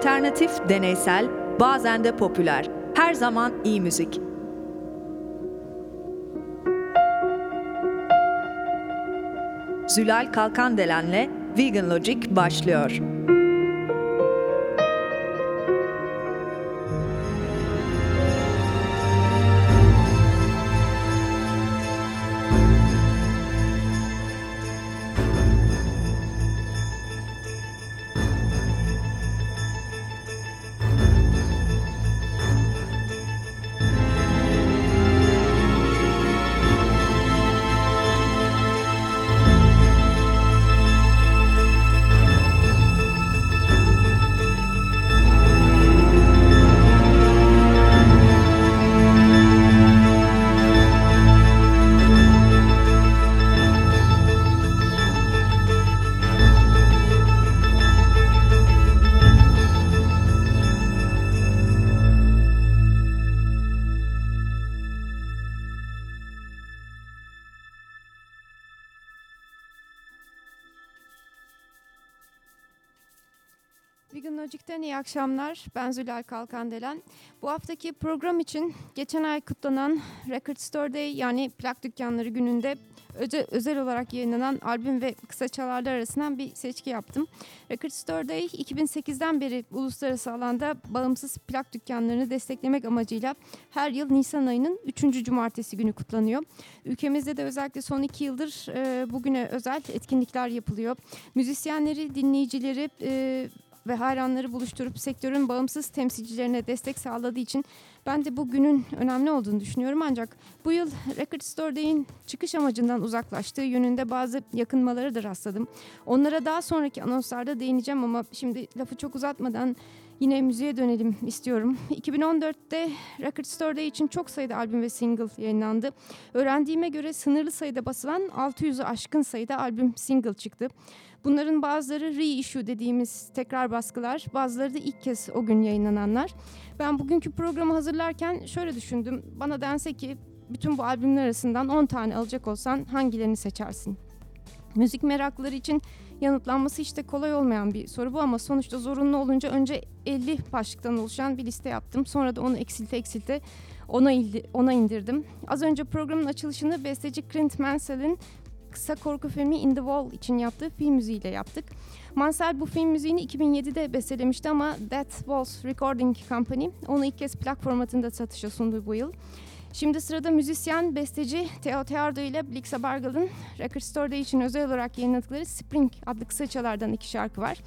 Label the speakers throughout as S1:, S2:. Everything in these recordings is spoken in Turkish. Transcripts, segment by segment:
S1: Alternatif, deneysel, bazen de popüler. Her zaman iyi müzik. Zülal Kalkandelen'le Vegan Logic başlıyor.
S2: Akşamlar. Ben Zülal Kalkandelen. Bu haftaki program için geçen ay kutlanan Record Store Day yani plak dükkanları gününde özel, özel olarak yayınlanan albüm ve kısa çalarlar arasından bir seçki yaptım. Record Store Day 2008'den beri uluslararası alanda bağımsız plak dükkanlarını desteklemek amacıyla her yıl Nisan ayının 3. cumartesi günü kutlanıyor. Ülkemizde de özellikle son iki yıldır e, bugüne özel etkinlikler yapılıyor. Müzisyenleri, dinleyicileri... E, ve hayranları buluşturup sektörün bağımsız temsilcilerine destek sağladığı için ben de bu günün önemli olduğunu düşünüyorum. Ancak bu yıl Record Store Day'in çıkış amacından uzaklaştığı yönünde bazı yakınmaları da rastladım. Onlara daha sonraki anonslarda değineceğim ama şimdi lafı çok uzatmadan yine müziğe dönelim istiyorum. 2014'te Record Store Day için çok sayıda albüm ve single yayınlandı. Öğrendiğime göre sınırlı sayıda basılan 600'ü aşkın sayıda albüm single çıktı. Bunların bazıları reissue dediğimiz tekrar baskılar, bazıları da ilk kez o gün yayınlananlar. Ben bugünkü programı hazırlarken şöyle düşündüm. Bana dense ki bütün bu albümler arasından 10 tane alacak olsan hangilerini seçersin? Müzik merakları için yanıtlanması işte kolay olmayan bir soru bu ama sonuçta zorunlu olunca önce 50 başlıktan oluşan bir liste yaptım. Sonra da onu eksilte eksilte ona, ona indirdim. Az önce programın açılışını besteci Clint Mansell'in kısa korku filmi In the Wall için yaptığı film müziğiyle yaptık. Mansell bu film müziğini 2007'de bestelemişti ama That Walls Recording Company onu ilk kez plak formatında satışa sundu bu yıl. Şimdi sırada müzisyen, besteci Theo Teardo ile Blixa Bargal'ın Record Store'da için özel olarak yayınladıkları Spring adlı kısa çalardan iki şarkı var.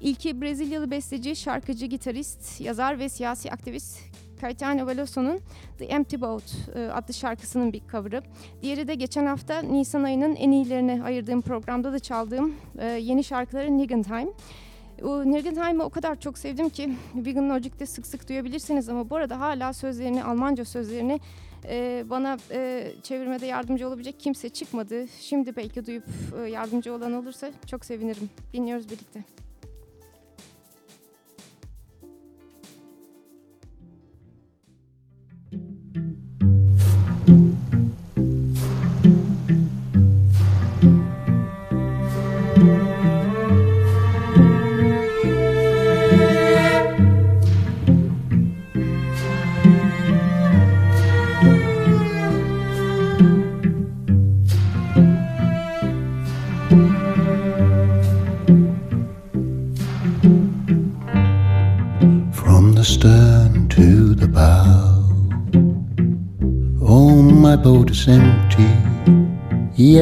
S2: İlki Brezilyalı besteci, şarkıcı, gitarist, yazar ve siyasi aktivist Caetano Veloso'nun The Empty Boat e, adlı şarkısının bir cover'ı. Diğeri de geçen hafta Nisan ayının en iyilerine ayırdığım programda da çaldığım e, yeni şarkıları Nigentime. O Nirgenheim'i o kadar çok sevdim ki Vegan Logic'te sık sık duyabilirsiniz ama bu arada hala sözlerini, Almanca sözlerini e, bana e, çevirmede yardımcı olabilecek kimse çıkmadı. Şimdi belki duyup e, yardımcı olan olursa çok sevinirim. Dinliyoruz birlikte.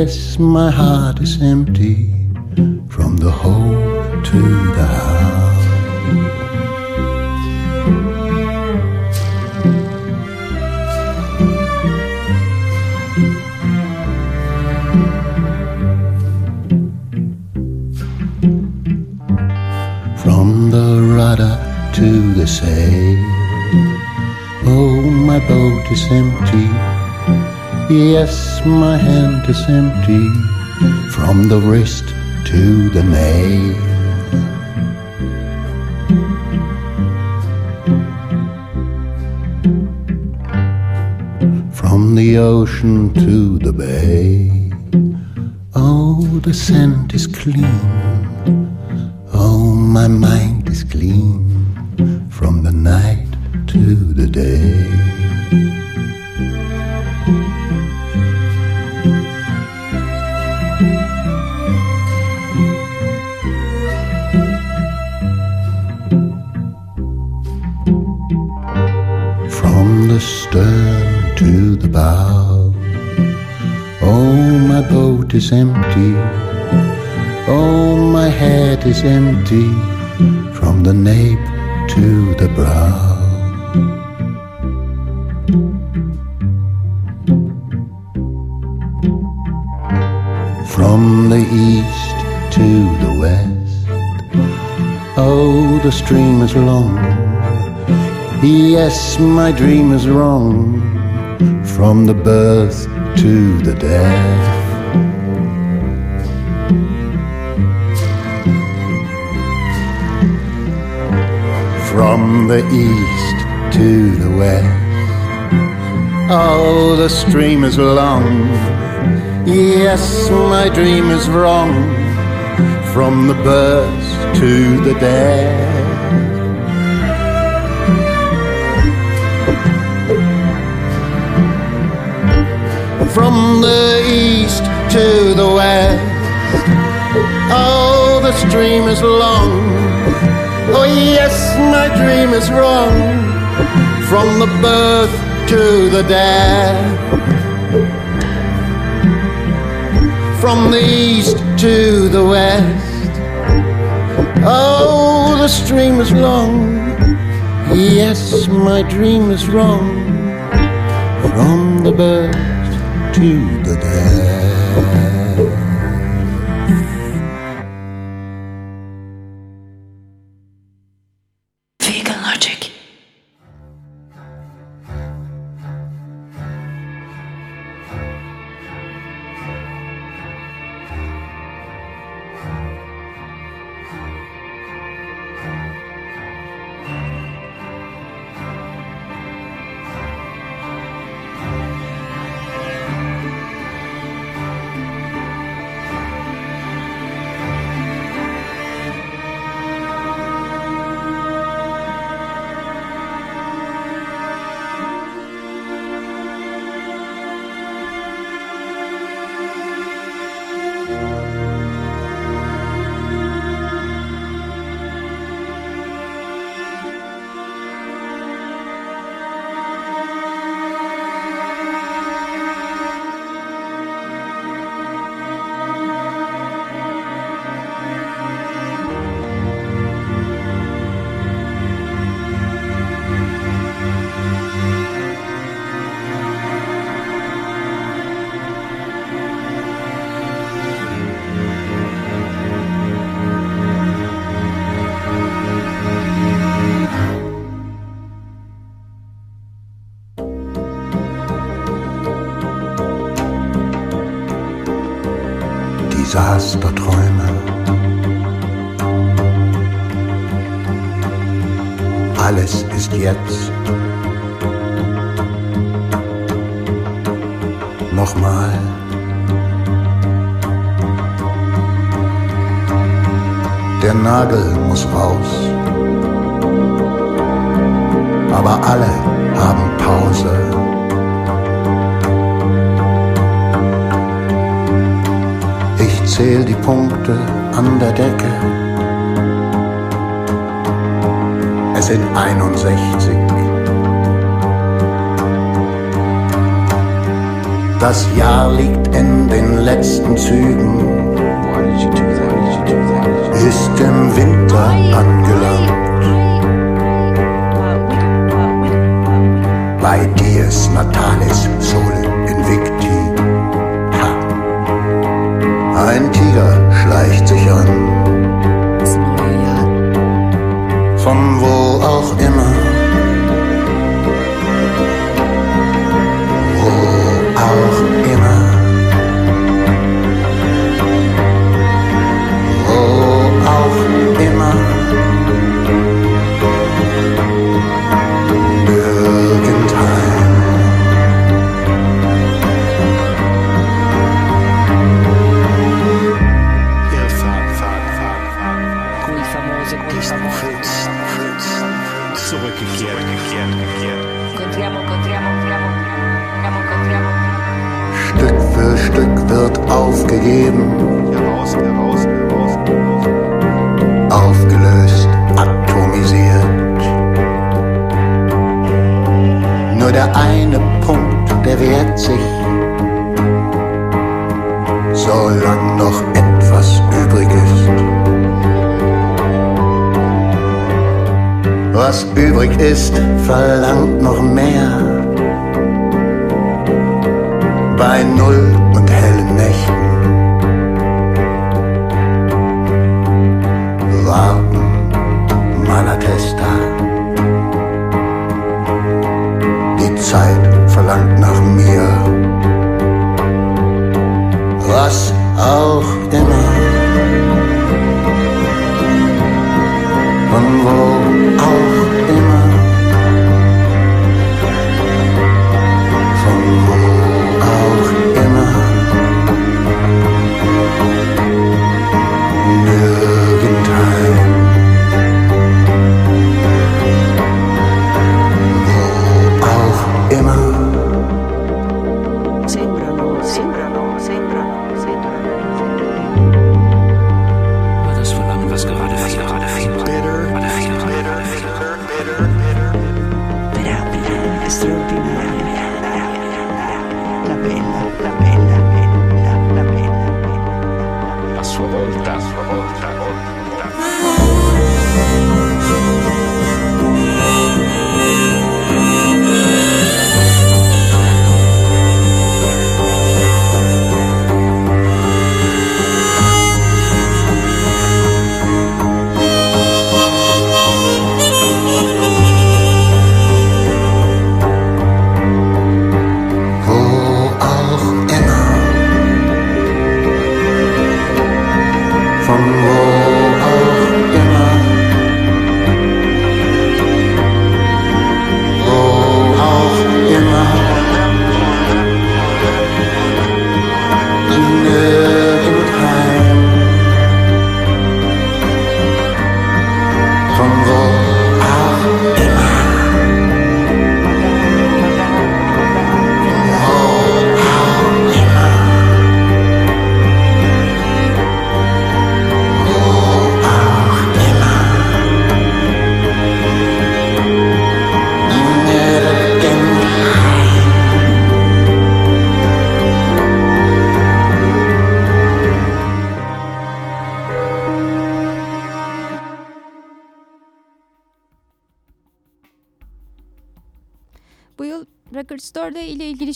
S3: Yes, my heart is empty my hand is empty. From the wrist to the nail. From the ocean to the bay, oh, the mind is clean the brow. From the east to the west, oh, the stream is long. Yes, my dream is wrong from the birth to the death. From the east to the west, oh, the stream is long. Yes, my dream is wrong from the birth to the death. from the east to the west. Oh, the stream is long. Oh, yes, my dream is wrong. From the birth to the death. From the east to the west. Oh, the stream is long. Yes, my dream is wrong. From the birth to Das Jahr liegt in den letzten Zügen. Ist im Winter angelangt. Bei dies Natalis Sole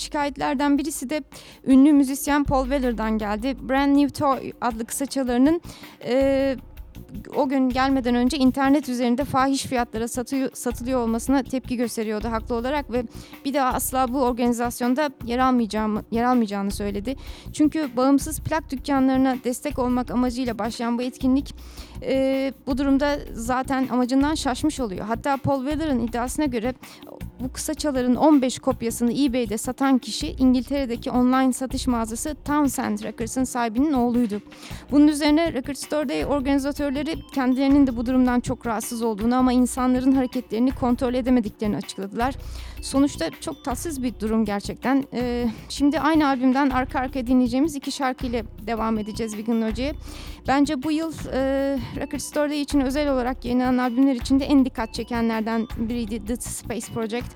S2: şikayetlerden birisi de ünlü müzisyen Paul Weller'dan geldi. Brand New Toy adlı kısaçalarının e, o gün gelmeden önce internet üzerinde fahiş fiyatlara satıyor, satılıyor olmasına tepki gösteriyordu haklı olarak ve bir daha asla bu organizasyonda yer almayacağımı yer almayacağını söyledi. Çünkü bağımsız plak dükkanlarına destek olmak amacıyla başlayan bu etkinlik e, bu durumda zaten amacından şaşmış oluyor. Hatta Paul Weller'ın iddiasına göre bu kısaçaların 15 kopyasını eBay'de satan kişi İngiltere'deki online satış mağazası Townsend Records'ın sahibinin oğluydu. Bunun üzerine Record Store Day organizatörleri kendilerinin de bu durumdan çok rahatsız olduğunu ama insanların hareketlerini kontrol edemediklerini açıkladılar. Sonuçta çok tatsız bir durum gerçekten. Ee, şimdi aynı albümden arka arkaya dinleyeceğimiz iki şarkıyla devam edeceğiz Vegan Hoca'ya. Bence bu yıl e, Record Store Day için özel olarak yayınlanan albümler içinde en dikkat çekenlerden biriydi The Space Project.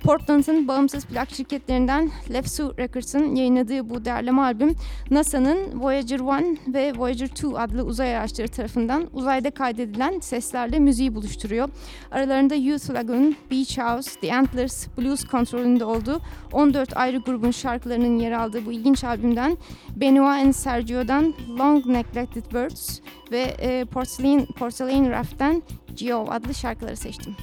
S2: Portland'ın bağımsız plak şirketlerinden Lefsu Records'ın yayınladığı bu derleme albüm NASA'nın Voyager 1 ve Voyager 2 adlı uzay araçları tarafından uzayda kaydedilen seslerle müziği buluşturuyor. Aralarında Youth Lagoon, Beach House, The Antlers, Blues kontrolünde olduğu 14 ayrı grubun şarkılarının yer aldığı bu ilginç albümden Benoit and Sergio'dan Long Neglected Birds ve e, Porcelain, Porcelain Raft'ten Geo adlı şarkıları seçtim.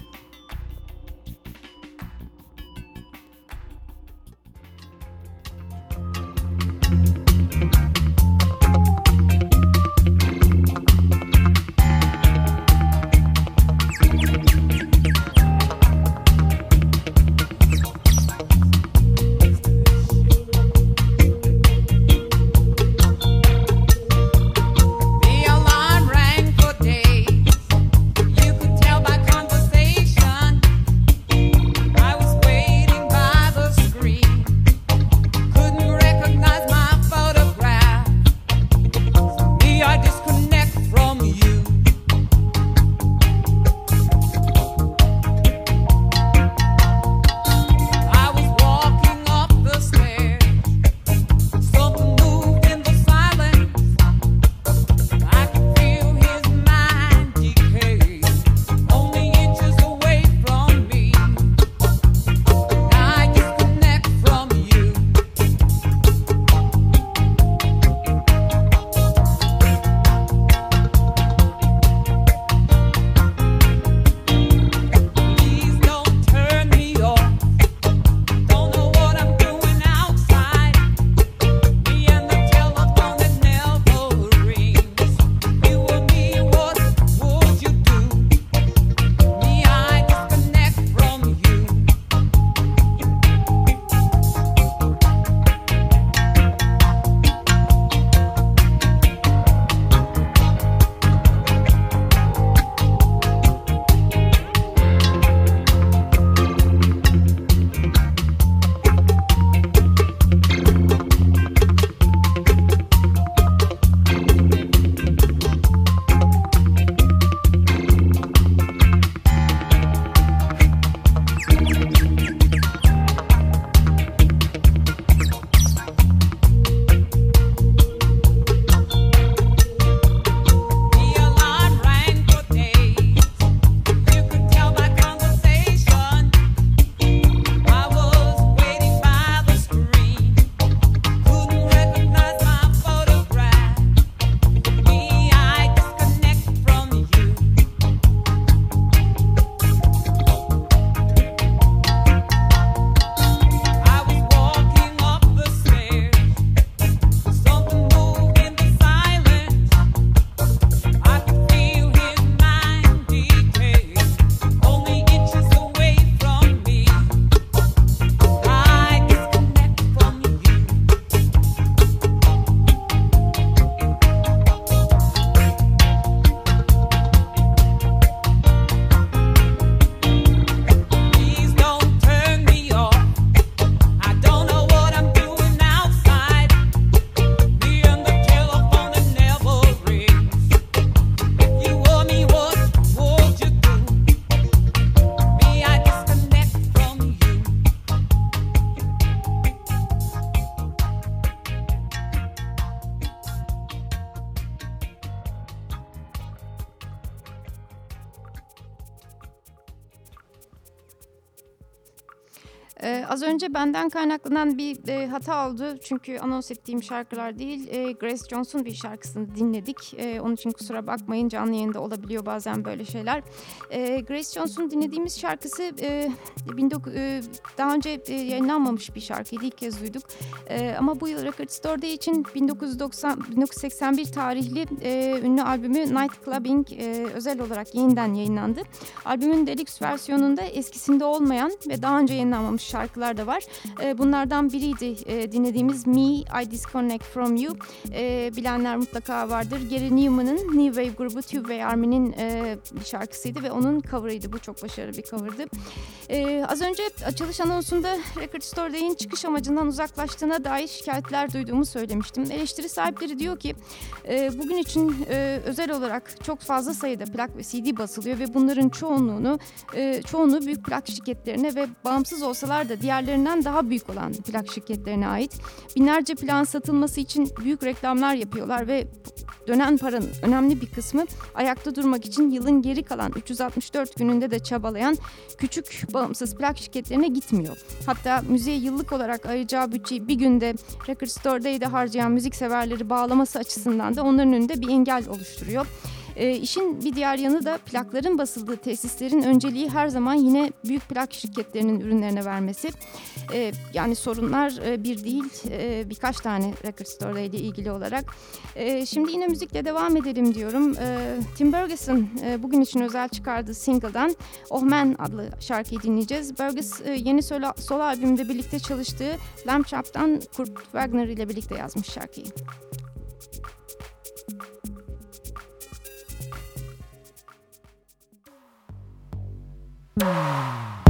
S2: Az önce benden kaynaklanan bir e, hata oldu. Çünkü anons ettiğim şarkılar değil, e, Grace Jones'un bir şarkısını dinledik. E, onun için kusura bakmayın canlı yayında olabiliyor bazen böyle şeyler. E, Grace Jones'un dinlediğimiz şarkısı e, 19, e, daha önce e, yayınlanmamış bir şarkıydı. ilk kez duyduk. E, ama bu yıl Record Store Day için 1990, 1981 tarihli e, ünlü albümü Night Clubbing e, özel olarak yeniden yayınlandı. Albümün deluxe versiyonunda eskisinde olmayan ve daha önce yayınlanmamış şarkılar da var. E, bunlardan biriydi e, dinlediğimiz Me, I Disconnect From You. E, bilenler mutlaka vardır. Gary Newman'ın New Wave grubu Tube Army'nin e, şarkısıydı ve onun cover'ıydı. Bu çok başarılı bir cover'dı. E, az önce açılış anonsunda Record Store Day'in çıkış amacından uzaklaştığına dair şikayetler duyduğumu söylemiştim. Eleştiri sahipleri diyor ki e, bugün için e, özel olarak çok fazla sayıda plak ve CD basılıyor ve bunların çoğunluğunu e, çoğunluğu büyük plak şirketlerine ve bağımsız olsalar da diğerlerinden daha büyük olan plak şirketlerine ait. Binlerce plan satılması için büyük reklamlar yapıyorlar ve dönen paranın önemli bir kısmı ayakta durmak için yılın geri kalan 364 gününde de çabalayan küçük bağımsız plak şirketlerine gitmiyor. Hatta müziğe yıllık olarak ayıracağı bütçeyi bir günde Record Store Day'de harcayan müzik severleri bağlaması açısından da onların önünde bir engel oluşturuyor. E, işin bir diğer yanı da plakların basıldığı tesislerin önceliği her zaman yine büyük plak şirketlerinin ürünlerine vermesi. E, yani sorunlar e, bir değil e, birkaç tane Record Store ile ilgili olarak. E, şimdi yine müzikle devam edelim diyorum. E, Tim Burgess'ın e, bugün için özel çıkardığı single'dan Oh Man adlı şarkıyı dinleyeceğiz. Burgess e, yeni solo, solo albümde birlikte çalıştığı Lamb Chop'tan Kurt Wagner ile birlikte yazmış şarkıyı.
S4: Mm.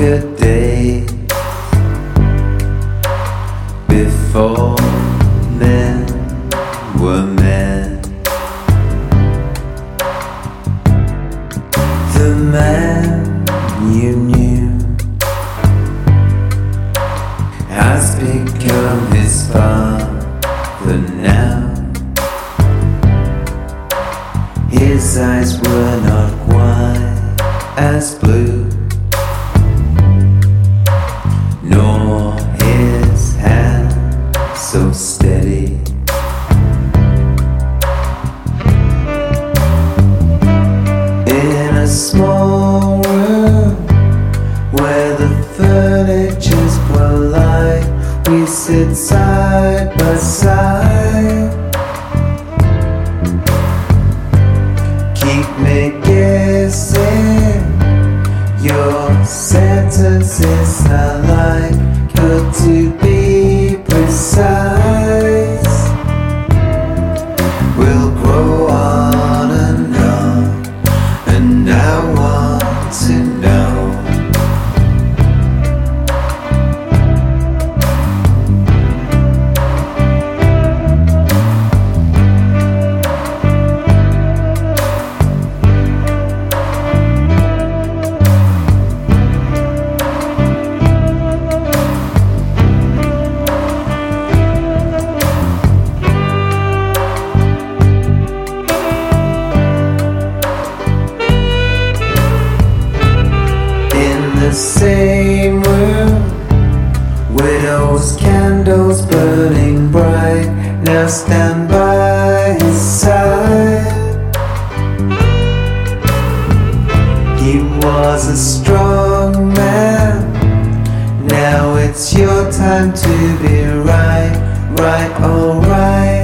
S4: Darker Candles, candles burning bright. Now stand by his side. He was a strong man. Now it's your time to be right, right, alright.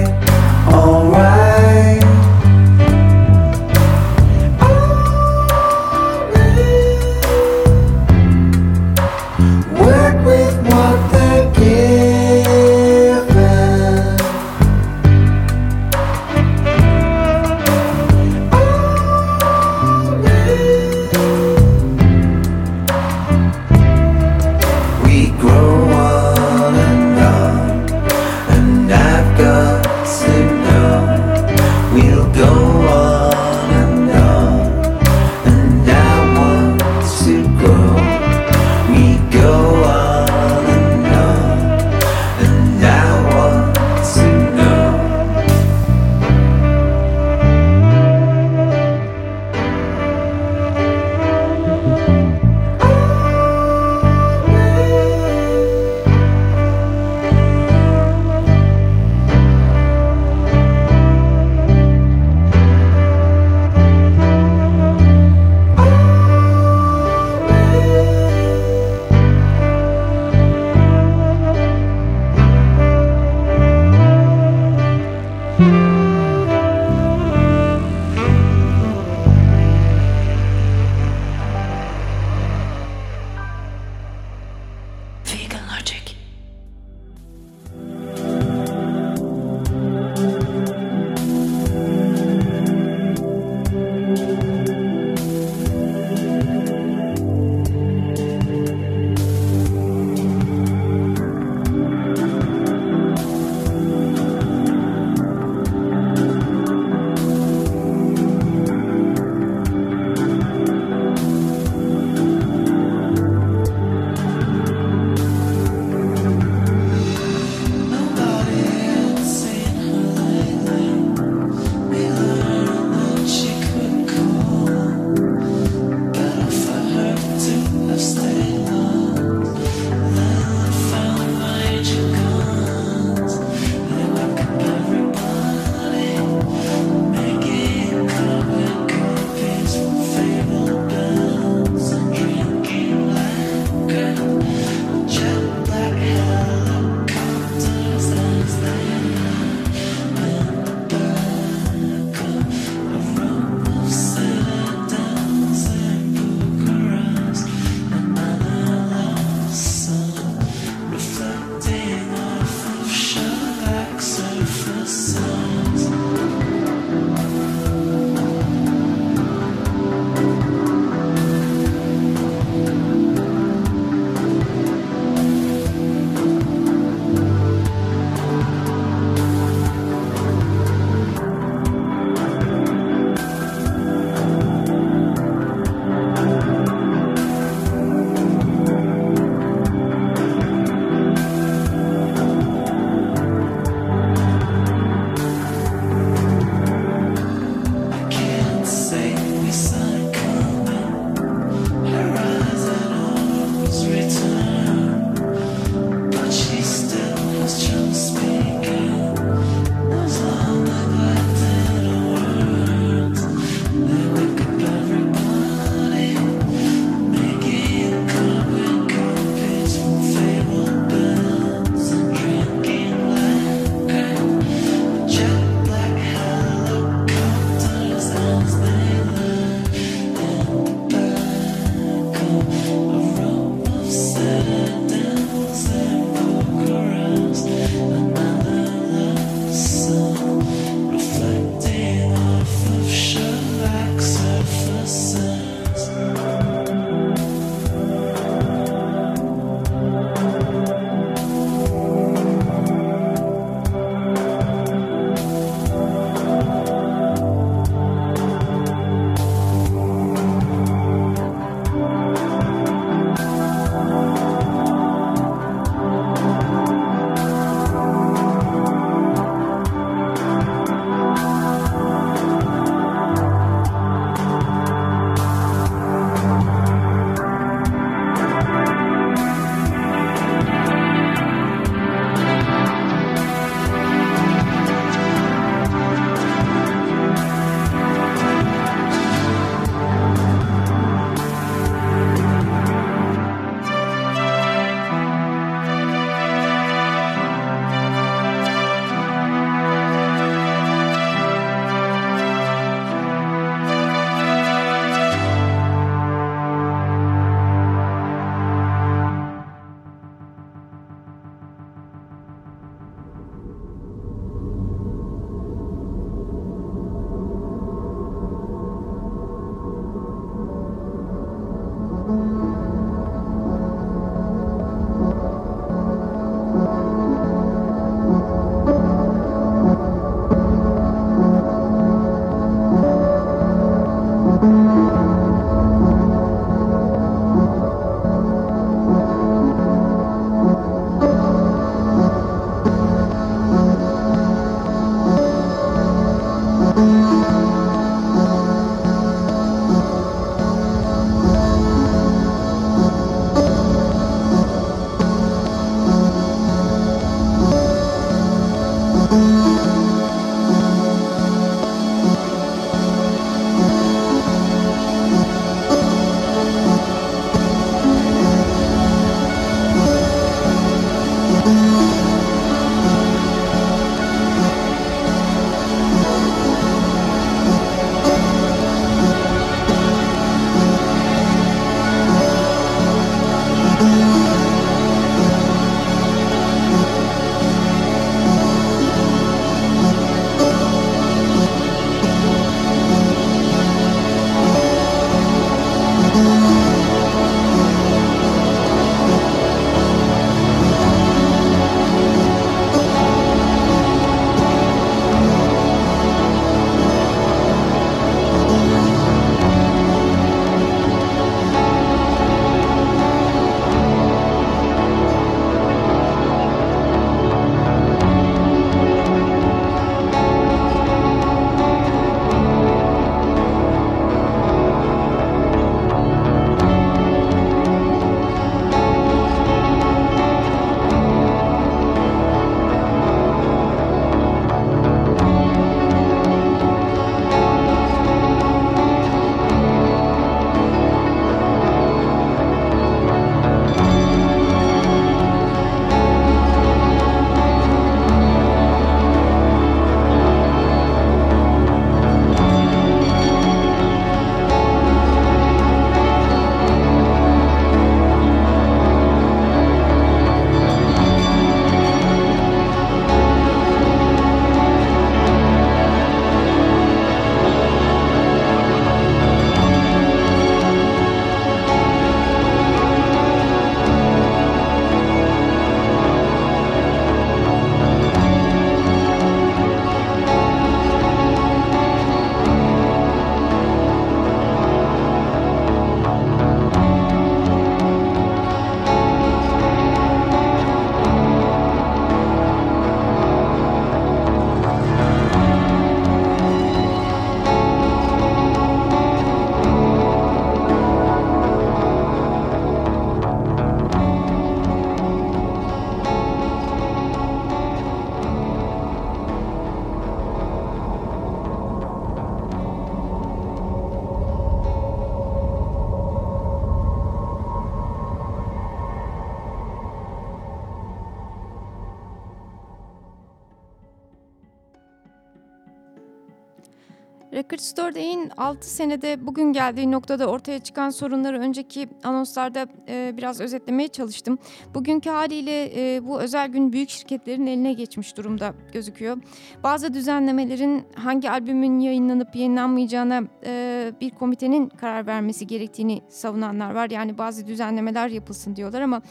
S2: 1944'in 6 senede bugün geldiği noktada ortaya çıkan sorunları önceki anonslarda e, biraz özetlemeye çalıştım. Bugünkü haliyle e, bu özel gün büyük şirketlerin eline geçmiş durumda gözüküyor. Bazı düzenlemelerin hangi albümün yayınlanıp yayınlanmayacağına e, bir komitenin karar vermesi gerektiğini savunanlar var. Yani bazı düzenlemeler yapılsın diyorlar ama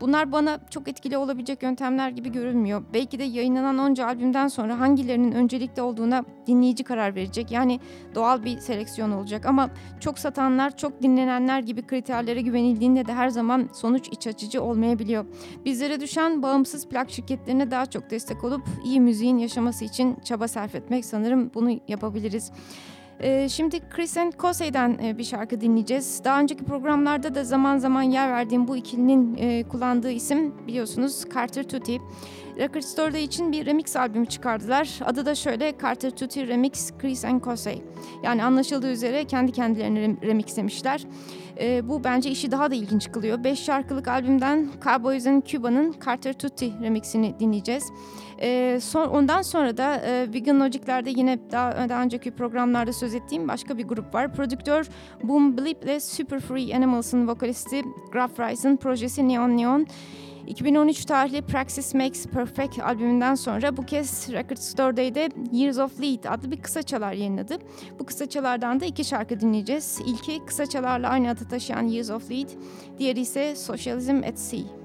S2: bunlar bana çok etkili olabilecek yöntemler gibi görünmüyor. Belki de yayınlanan onca albümden sonra hangilerinin öncelikli olduğuna dinleyici karar verecek. Yani doğal bir seleksiyon olacak ama çok satanlar, çok dinlenenler gibi kriterlere güvenildiğinde de her zaman sonuç iç açıcı olmayabiliyor. Bizlere düşen bağımsız plak şirketlerine daha çok destek olup iyi müziğin yaşaması için çaba sarf etmek sanırım bunu yapabiliriz. Ee, şimdi Chris and Kosey'den e, bir şarkı dinleyeceğiz. Daha önceki programlarda da zaman zaman yer verdiğim bu ikilinin e, kullandığı isim biliyorsunuz Carter Tutti. Record Store'da için bir remix albümü çıkardılar. Adı da şöyle Carter Tutti Remix Chris and Kosey. Yani anlaşıldığı üzere kendi kendilerini rem- remixlemişler. E, bu bence işi daha da ilginç kılıyor. 5 şarkılık albümden Cowboys and Cuba'nın Carter Tutti remixini dinleyeceğiz. E, son, ondan sonra da e, Vegan Logic'lerde yine daha, daha önceki programlarda söz ettiğim başka bir grup var. Prodüktör Boom Blip ile Super Free Animals'ın vokalisti Graf Rice'ın projesi Neon Neon. 2013 tarihli Praxis Makes Perfect albümünden sonra bu kez Record Store'daydı Years of Lead adlı bir kısaçalar yayınladı. Bu kısaçalardan da iki şarkı dinleyeceğiz. İlki kısaçalarla aynı adı taşıyan Years of Lead, diğeri ise Socialism at Sea.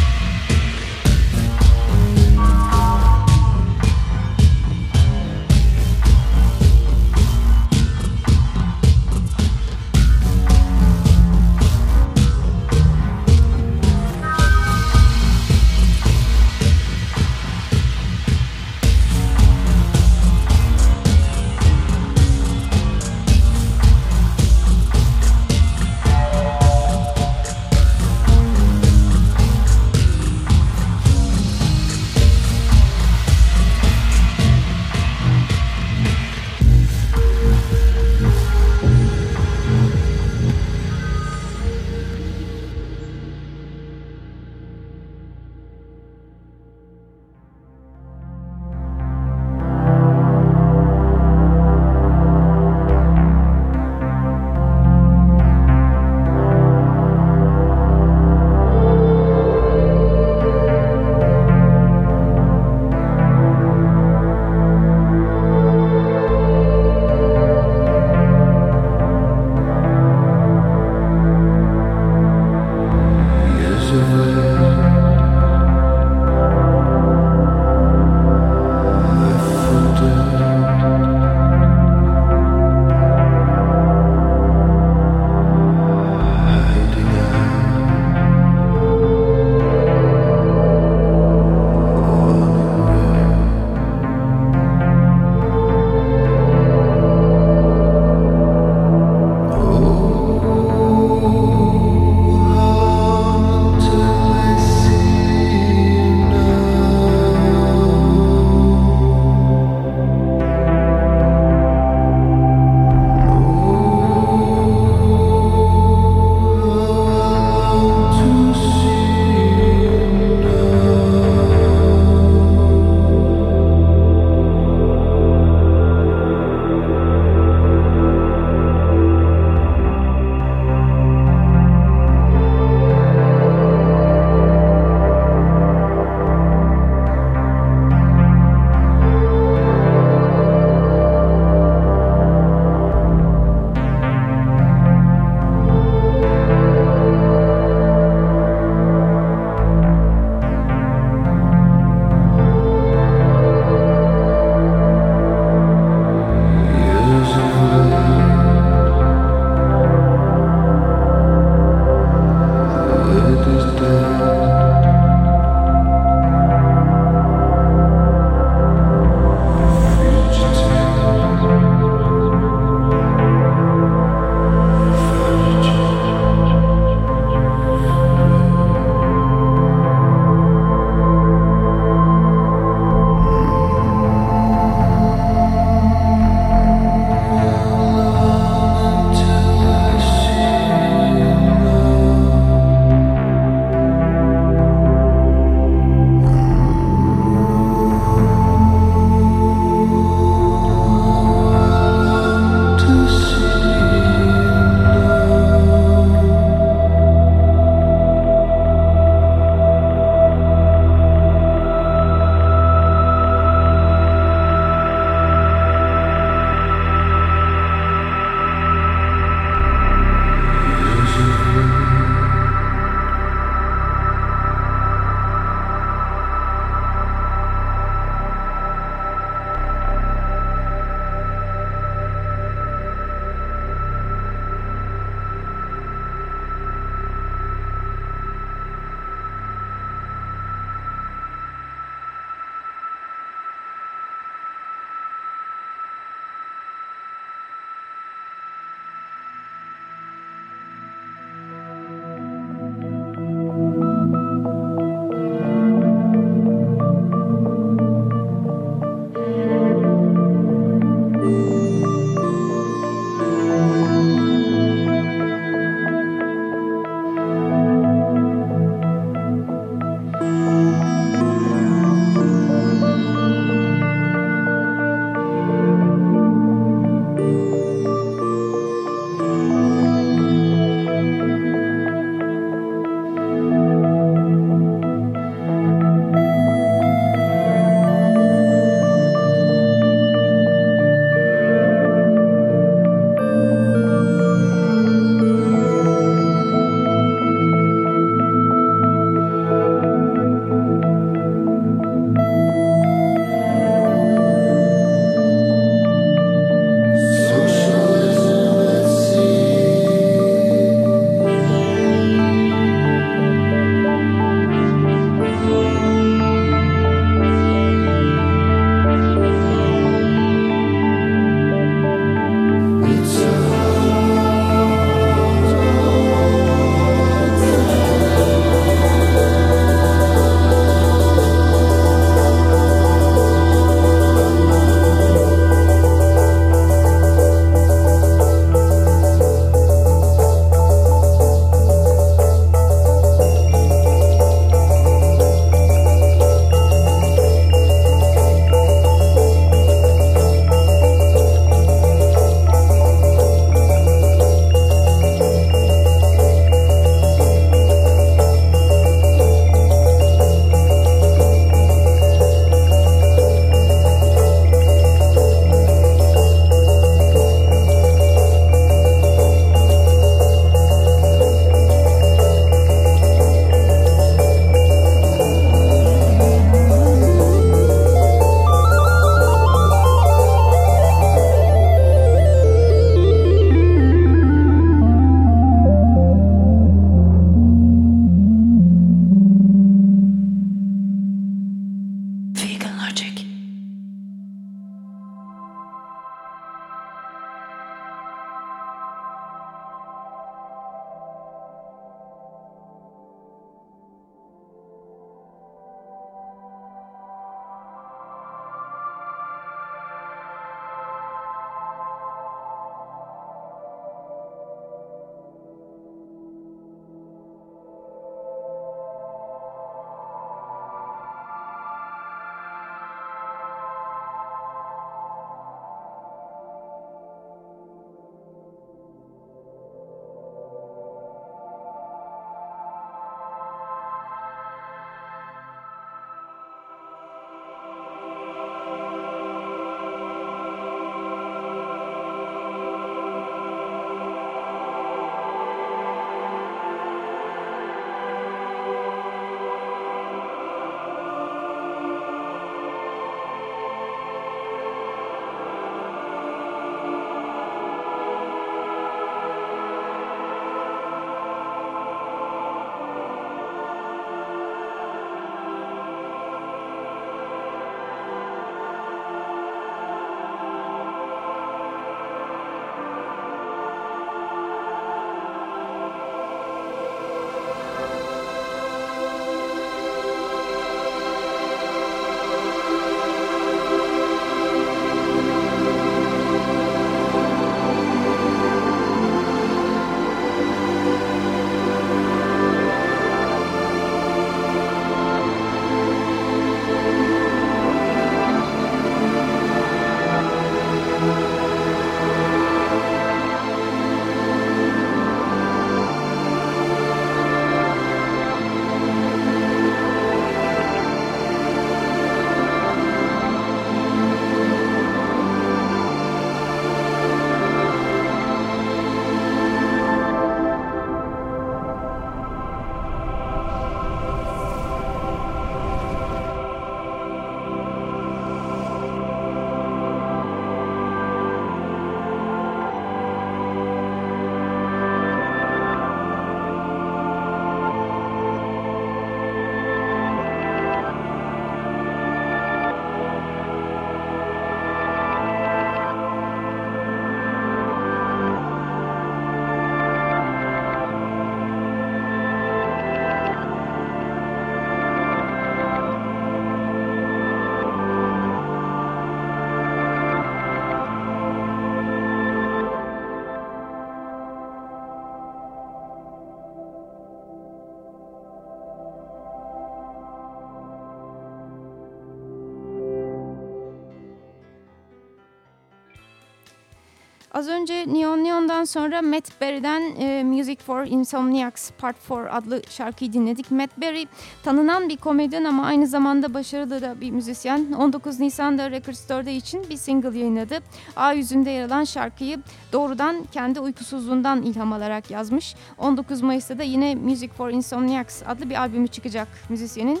S2: Az önce Neon Neon'dan sonra Matt Berry'den e, Music for Insomniacs Part 4 adlı şarkıyı dinledik. Matt Berry tanınan bir komedyen ama aynı zamanda başarılı da bir müzisyen. 19 Nisan'da Record Store'da için bir single yayınladı. A yüzünde yer alan şarkıyı doğrudan kendi uykusuzluğundan ilham alarak yazmış. 19 Mayıs'ta da yine Music for Insomniacs adlı bir albümü çıkacak müzisyenin.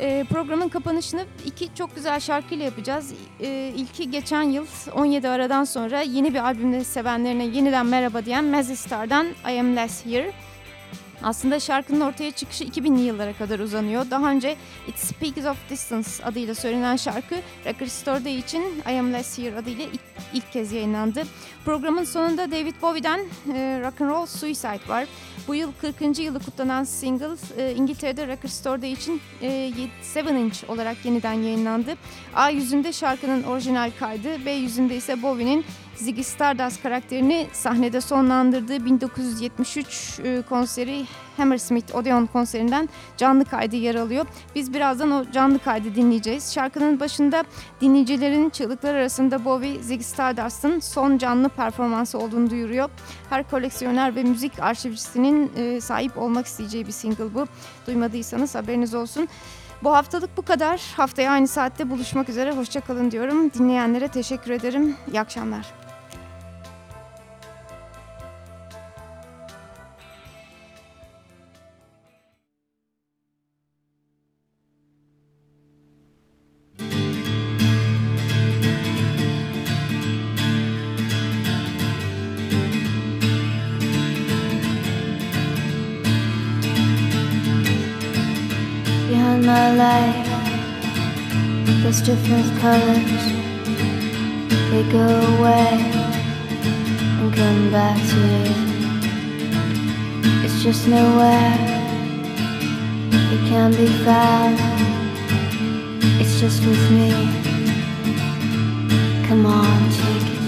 S2: E, programın kapanışını iki çok güzel şarkıyla yapacağız. E, ilki geçen yıl 17 aradan sonra yeni bir albümde sevenlerine yeniden merhaba diyen Mazzy I Am Less Here. Aslında şarkının ortaya çıkışı 2000'li yıllara kadar uzanıyor. Daha önce It Speaks of Distance adıyla söylenen şarkı Record Store'da için I Am Less Here adıyla ilk, ilk kez yayınlandı. Programın sonunda David Bowie'den e, Rock and Roll Suicide var. Bu yıl 40. yılı kutlanan single e, İngiltere'de Record Store'da için e, 7 inch olarak yeniden yayınlandı. A yüzünde şarkının orijinal kaydı, B yüzünde ise Bowie'nin Ziggy Stardust karakterini sahnede sonlandırdığı 1973 e, konseri Hammersmith Odeon konserinden canlı kaydı yer alıyor. Biz birazdan o canlı kaydı dinleyeceğiz. Şarkının başında dinleyicilerin çığlıklar arasında Bowie, Ziggy Stardust'ın son canlı performansı olduğunu duyuruyor. Her koleksiyoner ve müzik arşivcisinin e, sahip olmak isteyeceği bir single bu. Duymadıysanız haberiniz olsun. Bu haftalık bu kadar. Haftaya aynı saatte buluşmak üzere. Hoşçakalın diyorum. Dinleyenlere teşekkür ederim. İyi akşamlar.
S5: Different colors, they go away and come back to me. It's just nowhere, it can be found. It's just with me. Come on, take it.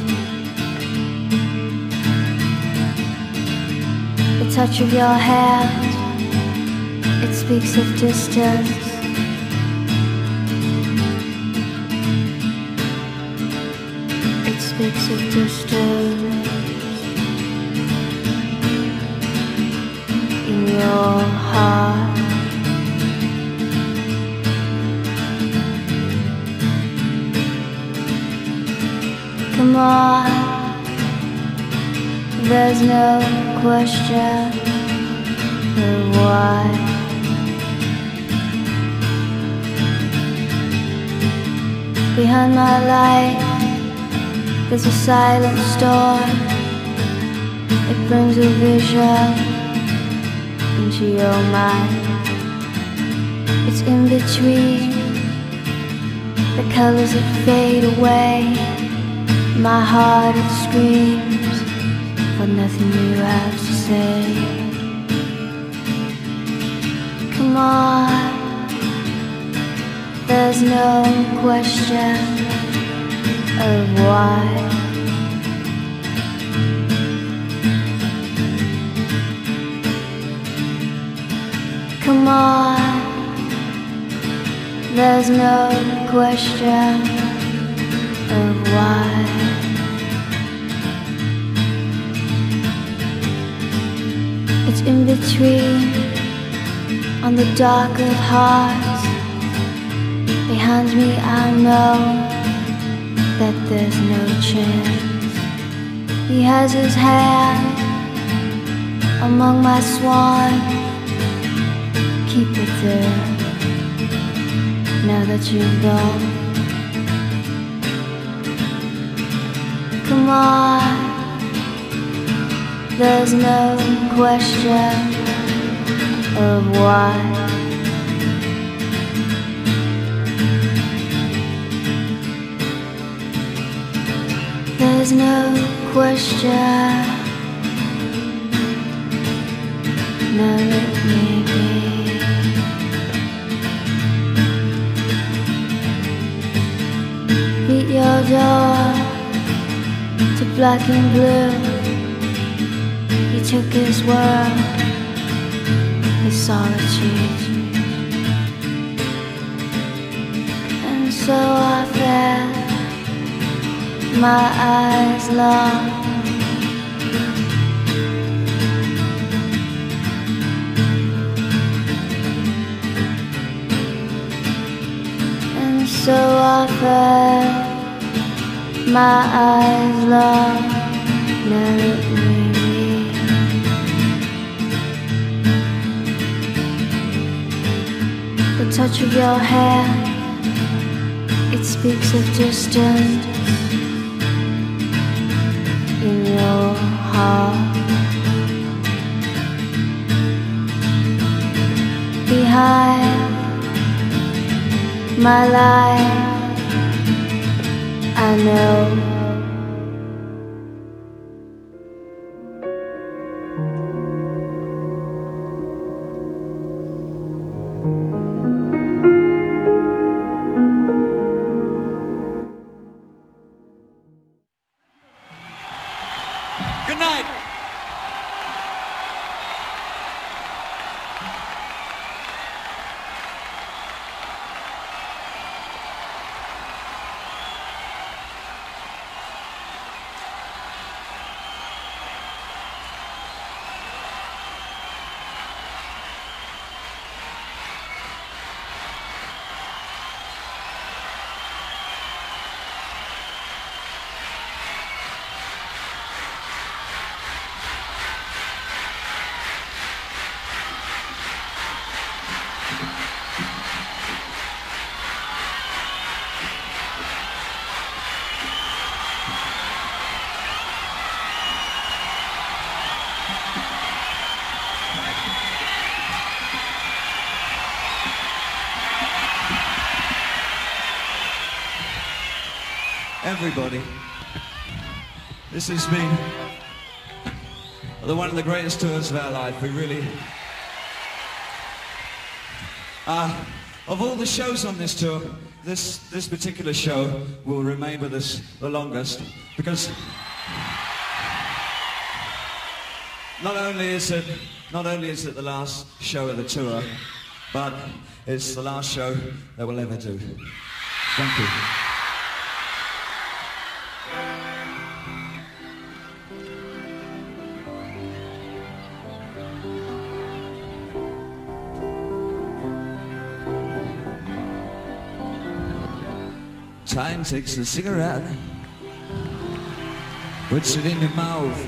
S5: The touch of your hand it speaks of distance. Of distance in your heart. Come on, there's no question of why. Behind my light, there's a silent storm. It brings a vision into your mind. It's in between the colors that fade away. My heart it screams, but nothing you have to say. Come on. There's no question of why. Come on, there's no question of why. It's in between on the dark of hearts behind me I know that there's no chance. He has his hand among my swan Keep it there now that you're gone. Come on There's no question of why There's no question. Now let me be. Beat your door to black and blue. He took his world, his solitude. And so I fell my eyes long. And so often my eyes long. Now look me. The touch of your hair, it speaks of distance. Heart. Behind my life, I know.
S6: Everybody. This has been the one of the greatest tours of our life. We really, uh, of all the shows on this tour, this this particular show will remain with us the longest because not only is it not only is it the last show of the tour, but it's the last show that we'll ever do. Thank you. Takes a cigarette, puts it in your mouth.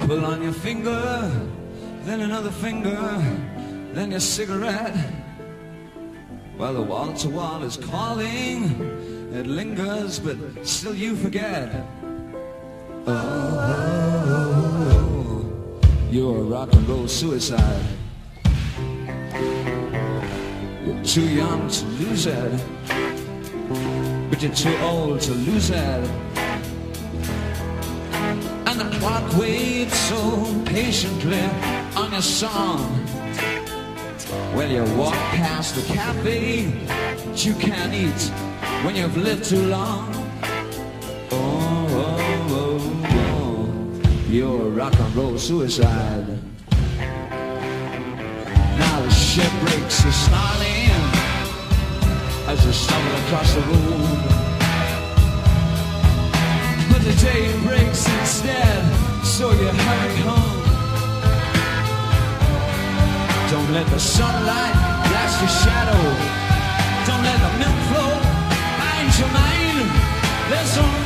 S6: Pull on your finger, then another finger, then your cigarette. While the wall to wall is calling, it lingers, but still you forget. Oh, you're a rock and roll suicide. You're too young to lose it, but you're too old to lose it. And the clock waits so patiently on your song. Well, you walk past the cafe that you can't eat when you've lived too long. Oh, oh, oh, oh. you're a rock and roll suicide. Now the ship breaks is snarling as you stumble across the road. But the day breaks instead, so you hurry home. Don't let the sunlight blast your shadow. Don't let the milk flow your mind. They're so